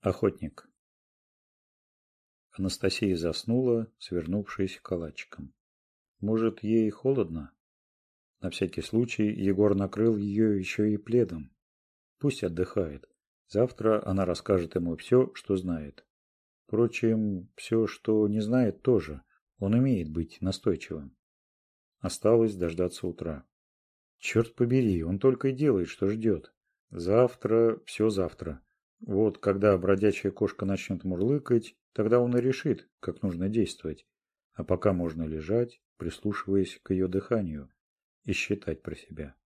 охотник. Анастасия заснула свернувшись калачиком. Может ей холодно? На всякий случай егор накрыл ее еще и пледом. Пусть отдыхает. Завтра она расскажет ему все что знает. Впрочем все что не знает тоже. Он умеет быть настойчивым. Осталось дождаться утра. Черт побери он только и делает что ждет завтра все завтра. Вот когда бродячая кошка начнет мурлыкать, тогда он и решит, как нужно действовать. А пока можно лежать, прислушиваясь к ее дыханию, и считать про себя.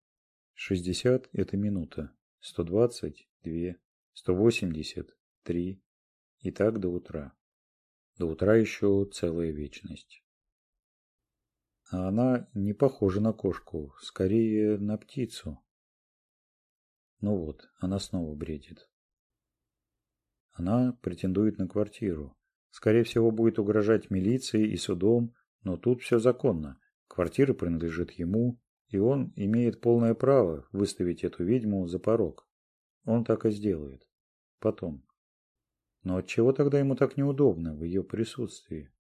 60 – это минута, 120 – 2, 180 – 3. И так до утра. До утра еще целая вечность. А она не похожа на кошку, скорее на птицу. Ну вот, она снова бредит. Она претендует на квартиру. Скорее всего, будет угрожать милицией и судом, но тут все законно. Квартира принадлежит ему, и он имеет полное право выставить эту ведьму за порог. Он так и сделает. Потом. Но от чего тогда ему так неудобно в ее присутствии?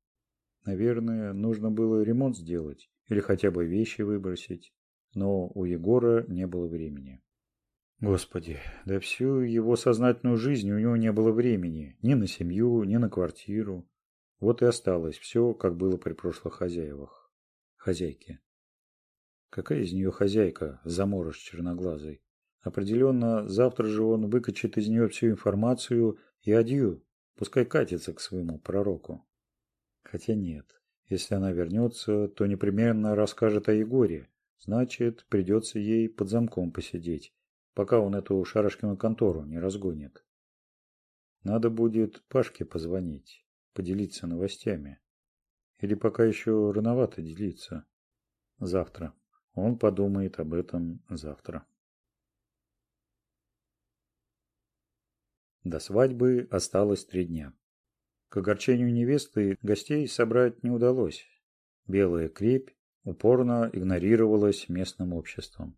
Наверное, нужно было ремонт сделать или хотя бы вещи выбросить, но у Егора не было времени. Господи, да всю его сознательную жизнь у него не было времени ни на семью, ни на квартиру. Вот и осталось все, как было при прошлых хозяевах. Хозяйке. Какая из нее хозяйка, заморож черноглазый? Определенно, завтра же он выкачет из нее всю информацию и адью, пускай катится к своему пророку. Хотя нет, если она вернется, то непременно расскажет о Егоре, значит, придется ей под замком посидеть пока он эту шарашкину контору не разгонит. Надо будет Пашке позвонить, поделиться новостями. Или пока еще рановато делиться. Завтра. Он подумает об этом завтра. До свадьбы осталось три дня. К огорчению невесты гостей собрать не удалось. Белая крепь упорно игнорировалась местным обществом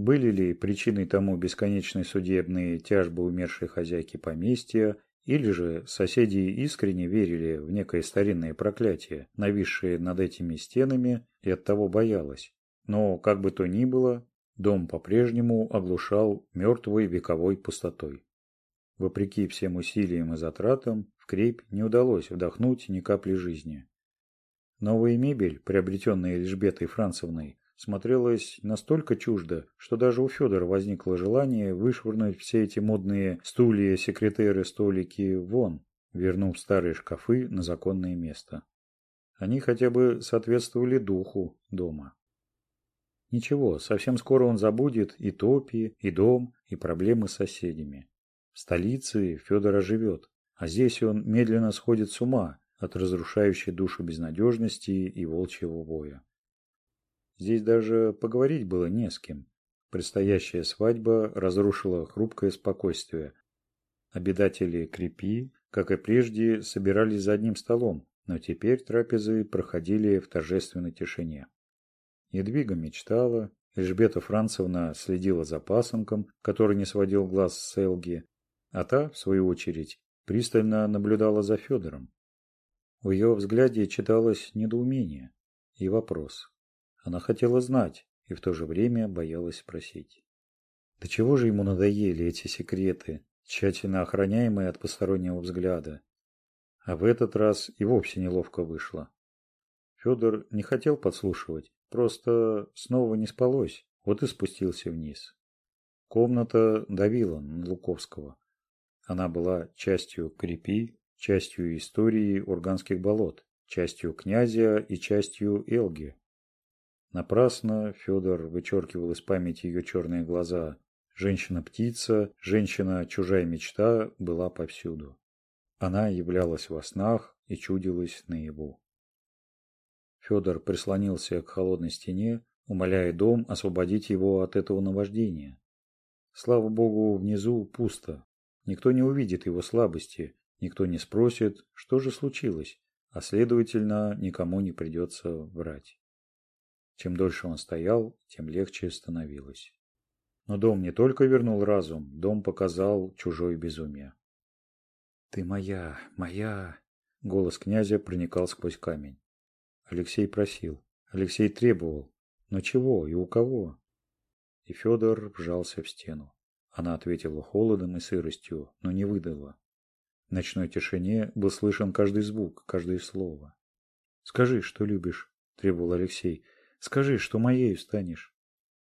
были ли причиной тому бесконечные судебные тяжбы умершей хозяйки поместья, или же соседи искренне верили в некое старинное проклятие, нависшее над этими стенами и оттого боялась. Но, как бы то ни было, дом по-прежнему оглушал мертвой вековой пустотой. Вопреки всем усилиям и затратам, в крепь не удалось вдохнуть ни капли жизни. Новая мебель, приобретенная Эльжбетой Францевной, смотрелось настолько чуждо, что даже у Федора возникло желание вышвырнуть все эти модные стулья, секретеры, столики вон, вернув старые шкафы на законное место. Они хотя бы соответствовали духу дома. Ничего, совсем скоро он забудет и топи, и дом, и проблемы с соседями. В столице Федор оживет, а здесь он медленно сходит с ума от разрушающей душу безнадежности и волчьего воя. Здесь даже поговорить было не с кем. Предстоящая свадьба разрушила хрупкое спокойствие. Обитатели крепи, как и прежде, собирались за одним столом, но теперь трапезы проходили в торжественной тишине. Едвига мечтала, Эльжбета Францевна следила за пасынком, который не сводил глаз с Элги, а та, в свою очередь, пристально наблюдала за Федором. В ее взгляде читалось недоумение и вопрос, она хотела знать и в то же время боялась спросить. До чего же ему надоели эти секреты, тщательно охраняемые от постороннего взгляда? А в этот раз и вовсе неловко вышло. Федор не хотел подслушивать, просто снова не спалось, вот и спустился вниз. Комната давила на Луковского. Она была частью крепи, частью истории Урганских болот, частью князя и частью Элги. Напрасно Федор вычеркивал из памяти ее черные глаза. Женщина-птица, женщина-чужая мечта была повсюду. Она являлась во снах и чудилась наяву. Федор прислонился к холодной стене, умоляя дом освободить его от этого наваждения. Слава богу, внизу пусто. Никто не увидит его слабости, никто не спросит, что же случилось, а следовательно, никому не придется врать. Чем дольше он стоял, тем легче становилось. Но дом не только вернул разум, дом показал чужое безумие. «Ты моя, моя!» — голос князя проникал сквозь камень. Алексей просил, Алексей требовал. Но чего и у кого? И Федор вжался в стену. Она ответила холодом и сыростью, но не выдала. В ночной тишине был слышен каждый звук, каждое слово. «Скажи, что любишь», — требовал Алексей, — скажи что моею станешь?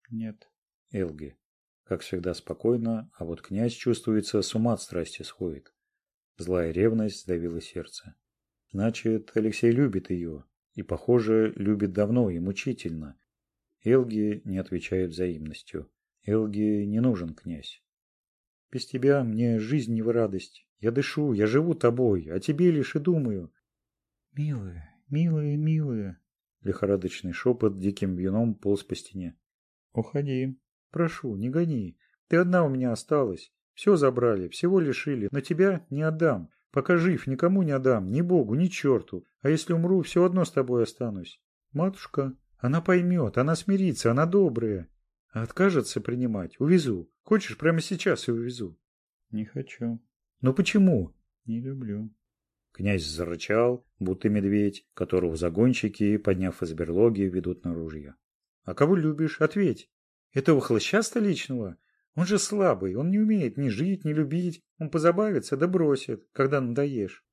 Нет. Элги. Как всегда спокойно а вот князь чувствуется с ума от страсти сходит. Злая ревность давила сердце. Значит алексей любит ее и похоже любит давно и мучительно. Элги не отвечает взаимностью. Элги не нужен князь. Без тебя мне жизнь не в радость. Я дышу я живу тобой а тебе лишь и думаю. Милые, милые, милые лихорадочный шепот диким вином полз по стене. «Уходи». «Прошу, не гони. Ты одна у меня осталась. Все забрали, всего лишили, но тебя не отдам. Пока жив, никому не отдам, ни Богу, ни черту. А если умру, все одно с тобой останусь. Матушка, она поймет, она смирится, она добрая. А откажется принимать, увезу. Хочешь, прямо сейчас и увезу?» «Не хочу». «Но почему?» «Не люблю». Князь зарычал, будто медведь, которого загонщики, подняв из берлоги, ведут на ружье. «А кого любишь? Ответь! Этого хлыща столичного? Он же слабый, он не умеет ни жить, ни любить. Он позабавится да бросит, когда надоешь.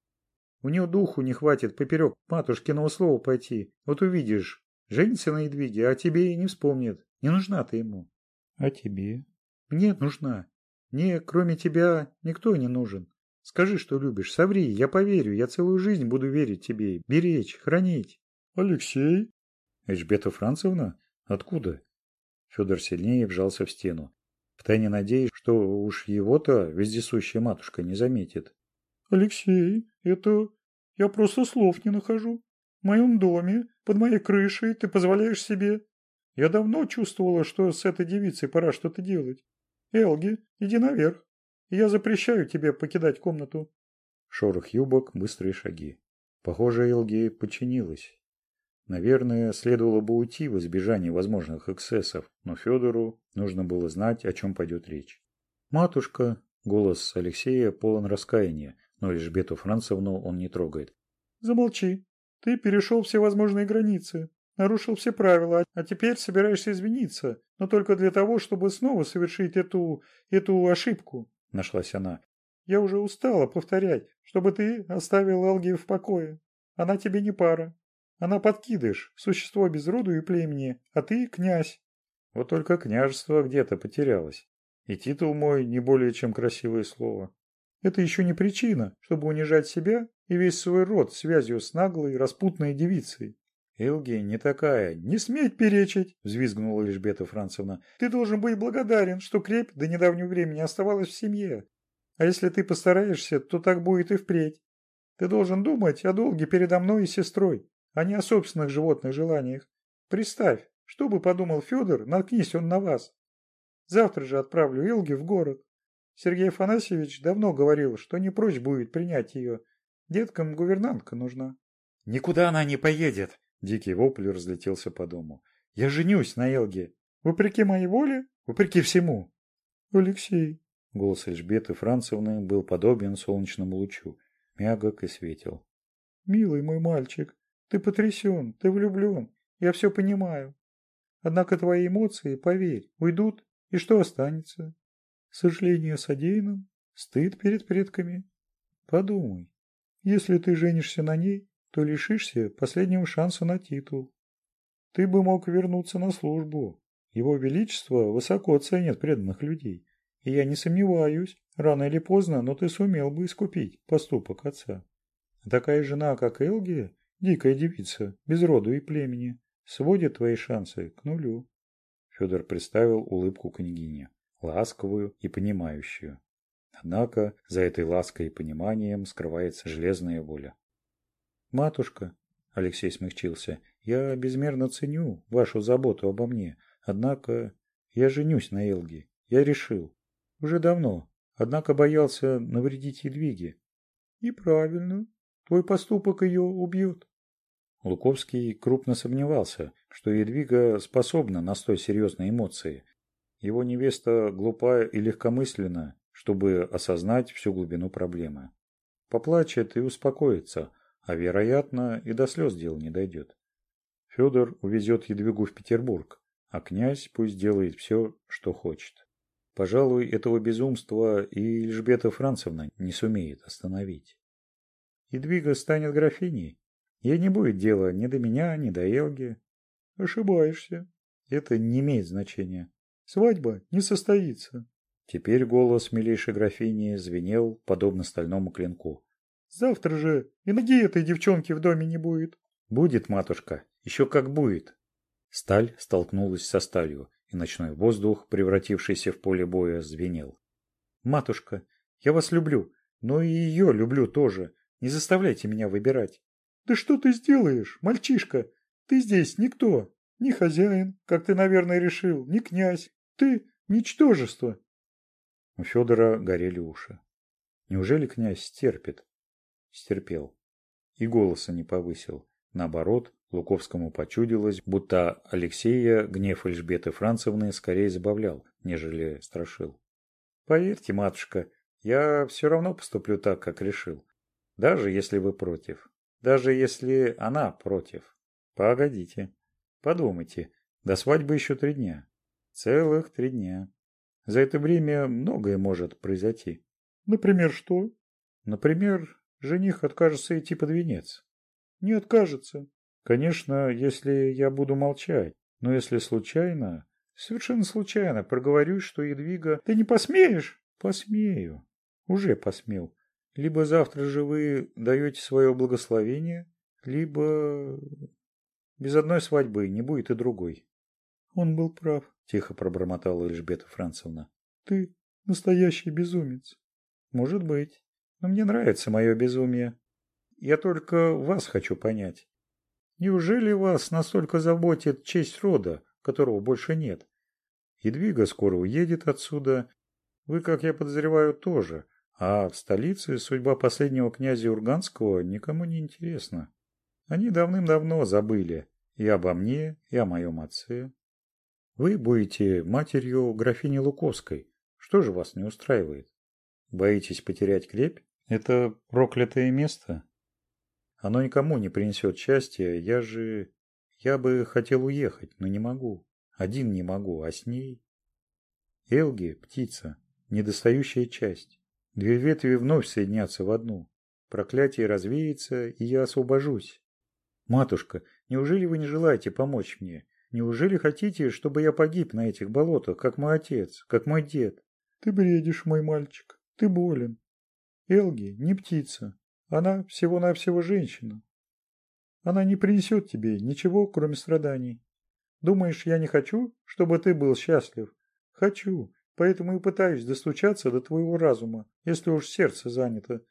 У него духу не хватит поперек матушкиного слова пойти. Вот увидишь, женится на Едвиге, а тебе и не вспомнит. Не нужна ты ему». «А тебе?» «Мне нужна. Мне, кроме тебя, никто не нужен. Скажи, что любишь, соври, я поверю, я целую жизнь буду верить тебе, беречь, хранить. Алексей? Эльжбета Францевна? Откуда? Федор сильнее вжался в стену, втайне надеясь, что уж его-то вездесущая матушка не заметит. Алексей, это... Я просто слов не нахожу. В моем доме, под моей крышей ты позволяешь себе... Я давно чувствовала, что с этой девицей пора что-то делать. Элги, иди наверх. Я запрещаю тебе покидать комнату. Шорох юбок, быстрые шаги. Похоже, Элги подчинилась. Наверное, следовало бы уйти в избежание возможных эксцессов, но Федору нужно было знать, о чем пойдет речь. «Матушка!» — голос Алексея полон раскаяния, но лишь Бету Францевну он не трогает. «Замолчи. Ты перешел все возможные границы, нарушил все правила, а теперь собираешься извиниться, но только для того, чтобы снова совершить эту... эту ошибку нашлась она я уже устала повторять чтобы ты оставил алги в покое она тебе не пара она подкидыш существо без роду и племени а ты князь вот только княжество где-то потерялось и титул мой не более чем красивое слово это еще не причина чтобы унижать себя и весь свой род связью с наглой распутной девицей «Элги не такая. Не смей перечить!» – взвизгнула Лежбета Францевна. «Ты должен быть благодарен, что крепь до недавнего времени оставалась в семье. А если ты постараешься, то так будет и впредь. Ты должен думать о долге передо мной и сестрой, а не о собственных животных желаниях. Представь, что бы подумал Федор, наткнись он на вас. Завтра же отправлю Элги в город. Сергей Афанасьевич давно говорил, что не прочь будет принять ее. Деткам гувернантка нужна». «Никуда она не поедет!» Дикий вопль разлетелся по дому. «Я женюсь на Элге! Вопреки моей воле, вопреки всему!» «Алексей!» Голос Эльжбеты Францевны был подобен солнечному лучу, мягок и светил. «Милый мой мальчик, ты потрясен, ты влюблен, я все понимаю. Однако твои эмоции, поверь, уйдут, и что останется? Сожаление о содеянном, стыд перед предками. Подумай, если ты женишься на ней, то лишишься последнего шанса на титул. Ты бы мог вернуться на службу. Его Величество высоко ценит преданных людей. И я не сомневаюсь, рано или поздно, но ты сумел бы искупить поступок отца. Такая жена, как Элгия, дикая девица, без роду и племени, сводит твои шансы к нулю. Федор представил улыбку княгине, ласковую и понимающую. Однако за этой лаской и пониманием скрывается железная воля матушка алексей смягчился я безмерно ценю вашу заботу обо мне. Однако я женюсь на элге. Я решил. Уже давно. Однако боялся навредить едвиге и правильно. Твой поступок ее убьет. Луковский крупно сомневался что едвига способна на столь серьезные эмоции. Его невеста глупая и легкомысленна чтобы осознать всю глубину проблемы. Поплачет и успокоится а вероятно и до слез дел не дойдет. Федор увезет Едвигу в Петербург, а князь пусть делает все, что хочет. Пожалуй, этого безумства и Елизабета Францевна не сумеет остановить. Едвига станет графиней. Ей не будет дела ни до меня, ни до Елги. Ошибаешься. Это не имеет значения. Свадьба не состоится. Теперь голос милейшей графини звенел, подобно стальному клинку завтра же и ноги этой девчонки в доме не будет. Будет матушка еще как будет. Сталь столкнулась со сталью и ночной воздух превратившийся в поле боя звенел. Матушка я вас люблю но и ее люблю тоже. Не заставляйте меня выбирать. Да что ты сделаешь мальчишка? Ты здесь никто. Ни хозяин как ты наверное решил ни князь. Ты ничтожество. У федора горели уши. Неужели князь терпит? стерпел. И голоса не повысил. Наоборот, Луковскому почудилось, будто Алексея гнев Эльжбеты Францевны скорее забавлял, нежели страшил. «Поверьте, матушка, я все равно поступлю так, как решил. Даже если вы против. Даже если она против. Погодите. Подумайте. До свадьбы еще три дня. Целых три дня. За это время многое может произойти. Например, что? Например, Жених откажется идти под венец. Не откажется. Конечно, если я буду молчать. Но если случайно, совершенно случайно, проговорюсь, что Едвига... Ты не посмеешь? Посмею. Уже посмел. Либо завтра же вы даете свое благословение, либо... Без одной свадьбы не будет и другой. Он был прав, тихо пробормотала Эльжбета Францевна. Ты настоящий безумец. Может быть мне нравится мое безумие. Я только вас хочу понять. Неужели вас настолько заботит честь рода, которого больше нет? Едвига скоро уедет отсюда. Вы, как я подозреваю, тоже. А в столице судьба последнего князя Урганского никому не интересна. Они давным-давно забыли и обо мне, и о моем отце. Вы будете матерью графини Луковской. Что же вас не устраивает? Боитесь потерять крепь? Это проклятое место. Оно никому не принесет счастья. Я же... Я бы хотел уехать, но не могу. Один не могу, а с ней... Элги, птица, недостающая часть. Две ветви вновь соединятся в одну. Проклятие развеется, и я освобожусь. Матушка, неужели вы не желаете помочь мне? Неужели хотите, чтобы я погиб на этих болотах, как мой отец, как мой дед? Ты бредишь, мой мальчик, ты болен. Элги не птица. Она всего-навсего женщина. Она не принесет тебе ничего, кроме страданий. Думаешь, я не хочу, чтобы ты был счастлив? Хочу, поэтому и пытаюсь достучаться до твоего разума, если уж сердце занято.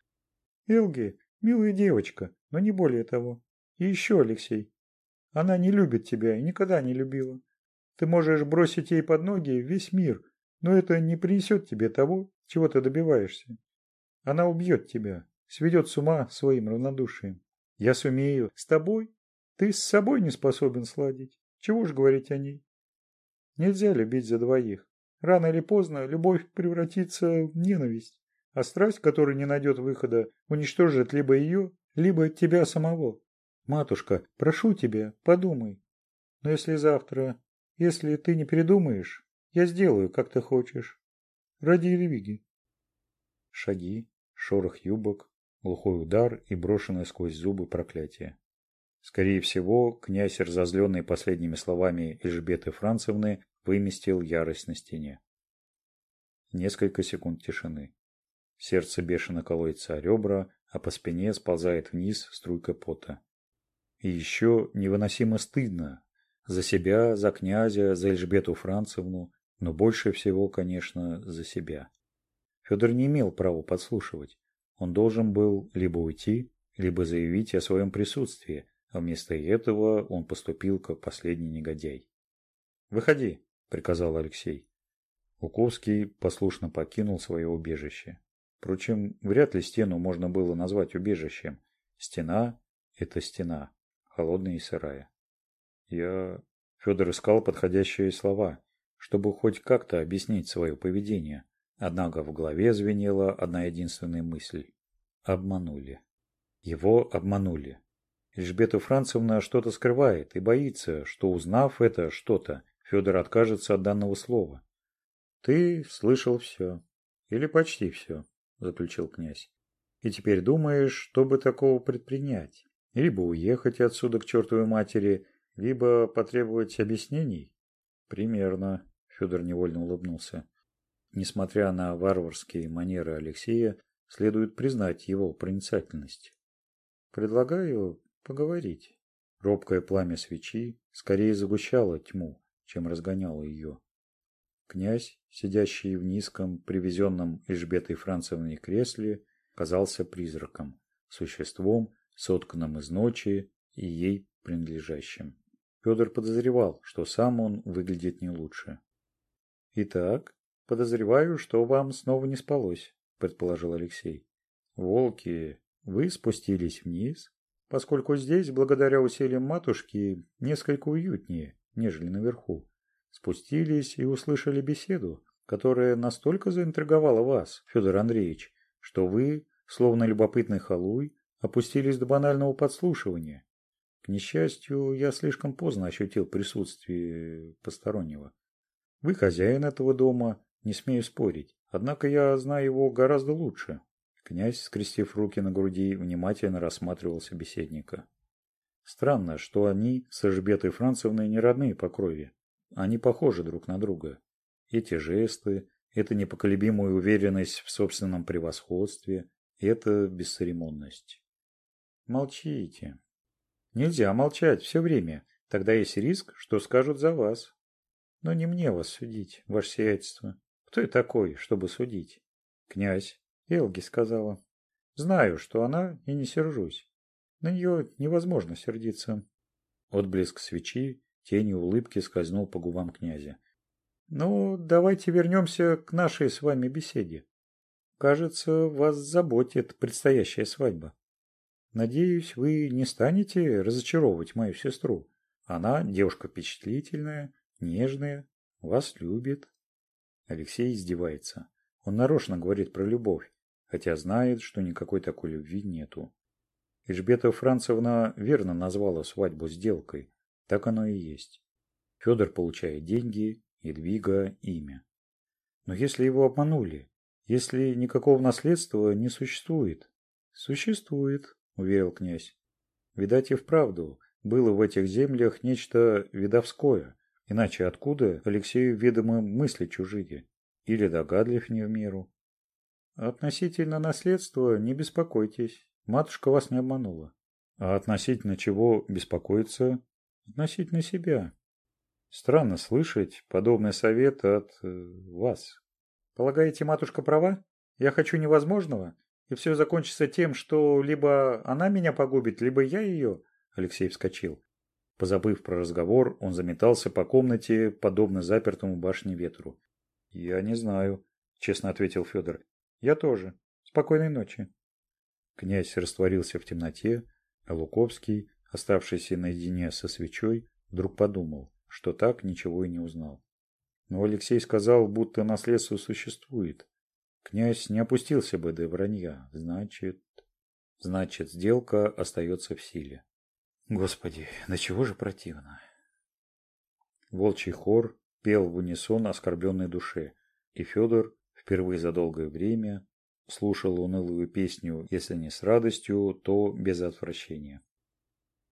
Элги – милая девочка, но не более того. И еще, Алексей, она не любит тебя и никогда не любила. Ты можешь бросить ей под ноги весь мир, но это не принесет тебе того, чего ты добиваешься. Она убьет тебя, сведет с ума своим равнодушием. Я сумею. С тобой? Ты с собой не способен сладить. Чего уж говорить о ней? Нельзя любить за двоих. Рано или поздно любовь превратится в ненависть, а страсть, которая не найдет выхода, уничтожит либо ее, либо тебя самого. Матушка, прошу тебя, подумай. Но если завтра, если ты не передумаешь, я сделаю, как ты хочешь. Ради религии. Шаги, шорох юбок, глухой удар и брошенное сквозь зубы проклятие. Скорее всего, князь, разозленный последними словами Эльжбеты Францевны, выместил ярость на стене. Несколько секунд тишины. Сердце бешено колотится о ребра, а по спине сползает вниз струйка пота. И еще невыносимо стыдно за себя, за князя, за Эльжбету Францевну, но больше всего, конечно, за себя. Федор не имел права подслушивать. Он должен был либо уйти, либо заявить о своем присутствии, а вместо этого он поступил как последний негодяй. «Выходи», — приказал Алексей. Уковский послушно покинул свое убежище. Впрочем, вряд ли стену можно было назвать убежищем. Стена — это стена, холодная и сырая. Я... Федор искал подходящие слова, чтобы хоть как-то объяснить свое поведение — Однако в голове звенела одна единственная мысль. Обманули. Его обманули. Эльжбета Францевна что-то скрывает и боится, что, узнав это что-то, Федор откажется от данного слова. «Ты слышал все. Или почти все», — заключил князь. «И теперь думаешь, что бы такого предпринять? Либо уехать отсюда к чертовой матери, либо потребовать объяснений?» «Примерно», — Федор невольно улыбнулся. Несмотря на варварские манеры Алексея, следует признать его проницательность. Предлагаю поговорить. Робкое пламя свечи скорее загущало тьму, чем разгоняло ее. Князь, сидящий в низком, привезенном Эльжбетой Францевной кресле, казался призраком, существом, сотканным из ночи и ей принадлежащим. Федор подозревал, что сам он выглядит не лучше. «Итак», подозреваю что вам снова не спалось предположил алексей. Волки вы спустились вниз поскольку здесь благодаря усилиям матушки несколько уютнее нежели наверху. Спустились и услышали беседу которая настолько заинтриговала вас федор андреевич что вы словно любопытный халуй опустились до банального подслушивания. К несчастью, я слишком поздно ощутил присутствие постороннего. Вы хозяин этого дома, не смею спорить. Однако я знаю его гораздо лучше». Князь, скрестив руки на груди, внимательно рассматривал собеседника. Странно, что они с Эжбетой Францевной не родные по крови. Они похожи друг на друга. Эти жесты, эта непоколебимая уверенность в собственном превосходстве, эта бесцеремонность. Молчите. Нельзя молчать все время. Тогда есть риск, что скажут за вас. Но не мне вас судить, ваше сиятельство ты такой чтобы судить? Князь элги сказала. Знаю что она и не сержусь. На нее невозможно сердиться. Отблеск свечи тенью улыбки скользнул по губам князя. Ну давайте вернемся к нашей с вами беседе. Кажется вас заботит предстоящая свадьба. Надеюсь вы не станете разочаровывать мою сестру. Она девушка впечатлительная нежная вас любит. Алексей издевается. Он нарочно говорит про любовь, хотя знает, что никакой такой любви нету. Эльжбета Францевна верно назвала свадьбу сделкой. Так оно и есть. Федор получает деньги, Едвига – имя. Но если его обманули, если никакого наследства не существует? Существует, уверил князь. Видать и вправду, было в этих землях нечто видовское, Иначе откуда Алексею ведомы мысли чужие или догадлив не в меру? Относительно наследства не беспокойтесь, матушка вас не обманула. А относительно чего беспокоиться? Относительно себя. Странно слышать подобный совет от э, вас. Полагаете, матушка права? Я хочу невозможного? И все закончится тем, что либо она меня погубит, либо я ее... Алексей вскочил позабыв про разговор он заметался по комнате подобно запертому башне ветру. Я не знаю честно ответил федор. Я тоже. Спокойной ночи князь растворился в темноте а луковский оставшийся наедине со свечой вдруг подумал что так ничего и не узнал. Но алексей сказал будто наследство существует. Князь не опустился бы до вранья. Значит значит сделка остается в силе. Господи, на чего же противно? Волчий хор пел в унисон оскорбленной душе, и Федор впервые за долгое время слушал унылую песню, если не с радостью, то без отвращения.